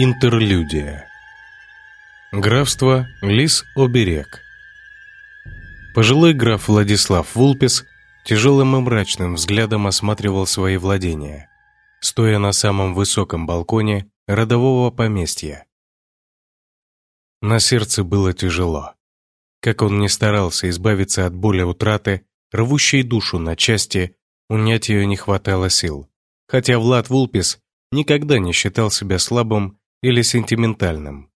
Интерлюдия Графство Лис-Оберег Пожилой граф Владислав Вулпис тяжелым и мрачным взглядом осматривал свои владения, стоя на самом высоком балконе родового поместья. На сердце было тяжело. Как он не старался избавиться от боли утраты, рвущей душу на части, унять ее не хватало сил. Хотя Влад Вулпис никогда не считал себя слабым или сентиментальным.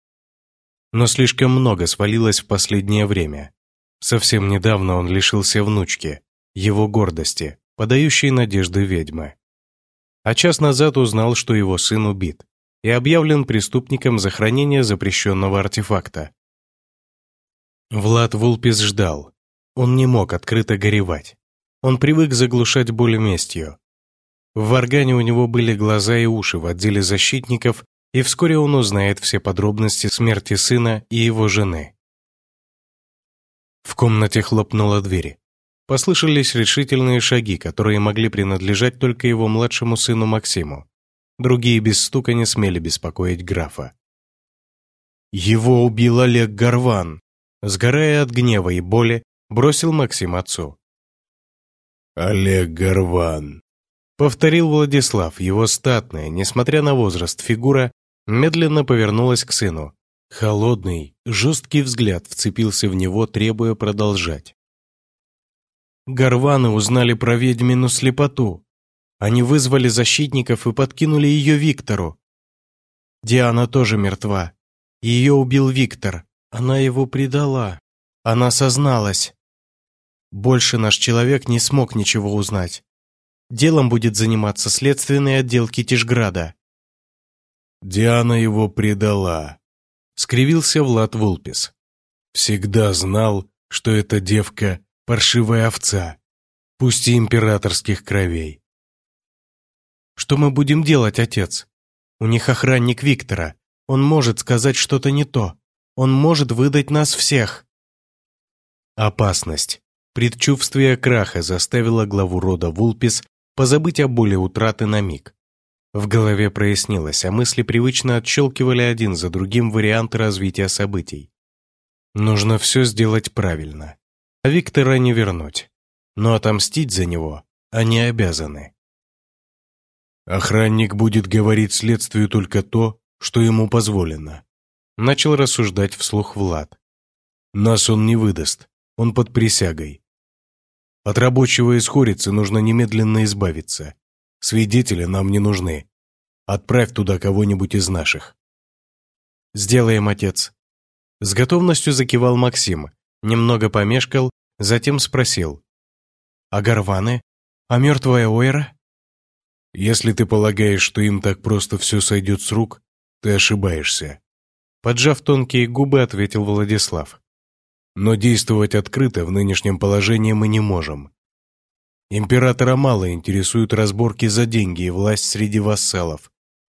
Но слишком много свалилось в последнее время. Совсем недавно он лишился внучки, его гордости, подающей надежды ведьмы. А час назад узнал, что его сын убит и объявлен преступником за хранение запрещенного артефакта. Влад Вулпис ждал. Он не мог открыто горевать. Он привык заглушать боль местью. В Варгане у него были глаза и уши в отделе защитников, и вскоре он узнает все подробности смерти сына и его жены. В комнате хлопнула дверь. Послышались решительные шаги, которые могли принадлежать только его младшему сыну Максиму. Другие без стука не смели беспокоить графа. «Его убил Олег Горван!» Сгорая от гнева и боли, бросил Максим отцу. «Олег Горван!» Повторил Владислав, его статная, несмотря на возраст, фигура медленно повернулась к сыну. Холодный, жесткий взгляд вцепился в него, требуя продолжать. Горваны узнали про ведьмину слепоту. Они вызвали защитников и подкинули ее Виктору. Диана тоже мертва. Ее убил Виктор. Она его предала. Она созналась. Больше наш человек не смог ничего узнать. Делом будет заниматься следственный отдел Китежграда. Диана его предала. Скривился Влад Вулпис. Всегда знал, что эта девка – паршивая овца, пусть и императорских кровей. Что мы будем делать, отец? У них охранник Виктора. Он может сказать что-то не то. Он может выдать нас всех. Опасность. Предчувствие краха заставило главу рода Вулпис позабыть о боли утраты на миг. В голове прояснилось, а мысли привычно отщелкивали один за другим варианты развития событий. Нужно все сделать правильно. А Виктора не вернуть. Но отомстить за него они обязаны. Охранник будет говорить следствию только то, что ему позволено. Начал рассуждать вслух Влад. Нас он не выдаст, он под присягой. От рабочего исхорицы нужно немедленно избавиться. Свидетели нам не нужны. Отправь туда кого-нибудь из наших. Сделаем, отец. С готовностью закивал Максим, немного помешкал, затем спросил. А Горваны? А мертвая Ойра? Если ты полагаешь, что им так просто все сойдет с рук, ты ошибаешься. Поджав тонкие губы, ответил Владислав. Но действовать открыто в нынешнем положении мы не можем. Императора мало интересуют разборки за деньги и власть среди вассалов.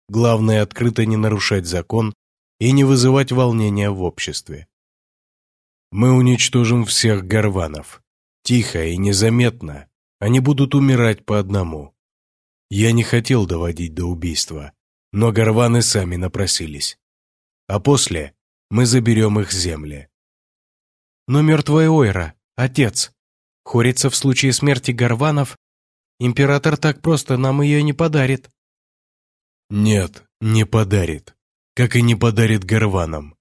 Главное открыто не нарушать закон и не вызывать волнения в обществе. Мы уничтожим всех горванов. Тихо и незаметно. Они будут умирать по одному. Я не хотел доводить до убийства, но горваны сами напросились. А после мы заберем их земли. Но мертвая Ойра, отец, хорится в случае смерти горванов, император так просто нам ее не подарит. Нет, не подарит, как и не подарит горванам.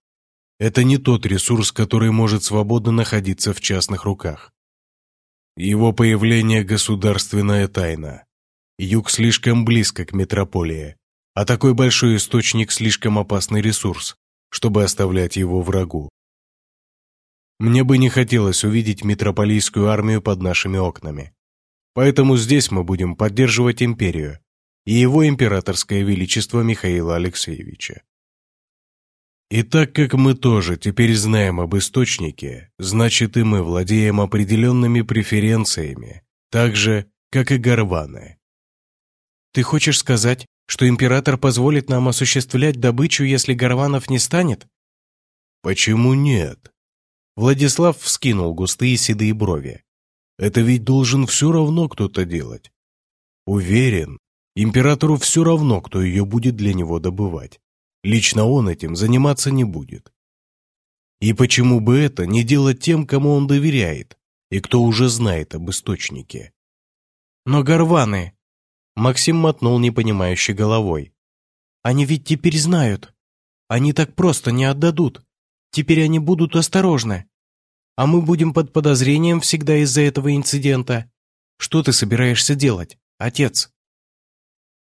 Это не тот ресурс, который может свободно находиться в частных руках. Его появление – государственная тайна. Юг слишком близко к метрополии, а такой большой источник слишком опасный ресурс, чтобы оставлять его врагу. Мне бы не хотелось увидеть метрополийскую армию под нашими окнами. Поэтому здесь мы будем поддерживать империю и его императорское величество Михаила Алексеевича. И так как мы тоже теперь знаем об источнике, значит и мы владеем определенными преференциями, так же, как и горваны. Ты хочешь сказать, что император позволит нам осуществлять добычу, если Горванов не станет? Почему нет? Владислав вскинул густые седые брови. Это ведь должен все равно кто-то делать. Уверен, императору все равно, кто ее будет для него добывать. Лично он этим заниматься не будет. И почему бы это не делать тем, кому он доверяет, и кто уже знает об источнике? Но горваны... Максим мотнул непонимающей головой. Они ведь теперь знают. Они так просто не отдадут. Теперь они будут осторожны. А мы будем под подозрением всегда из-за этого инцидента. Что ты собираешься делать, отец?»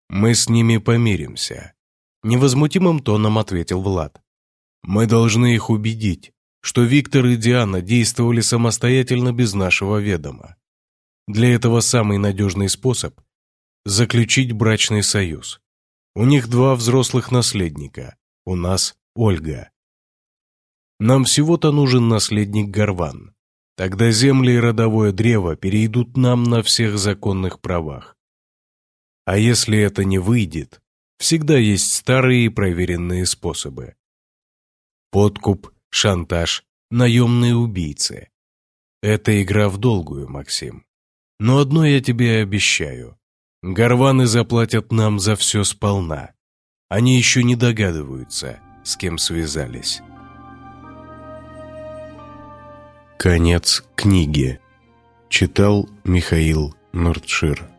«Мы с ними помиримся», — невозмутимым тоном ответил Влад. «Мы должны их убедить, что Виктор и Диана действовали самостоятельно без нашего ведома. Для этого самый надежный способ – заключить брачный союз. У них два взрослых наследника, у нас Ольга. Нам всего-то нужен наследник Горван. Тогда земли и родовое древо перейдут нам на всех законных правах. А если это не выйдет, всегда есть старые и проверенные способы. Подкуп, шантаж, наемные убийцы. Это игра в долгую, Максим. Но одно я тебе обещаю. Горваны заплатят нам за все сполна. Они еще не догадываются, с кем связались. Конец книги. Читал Михаил Нуртшир.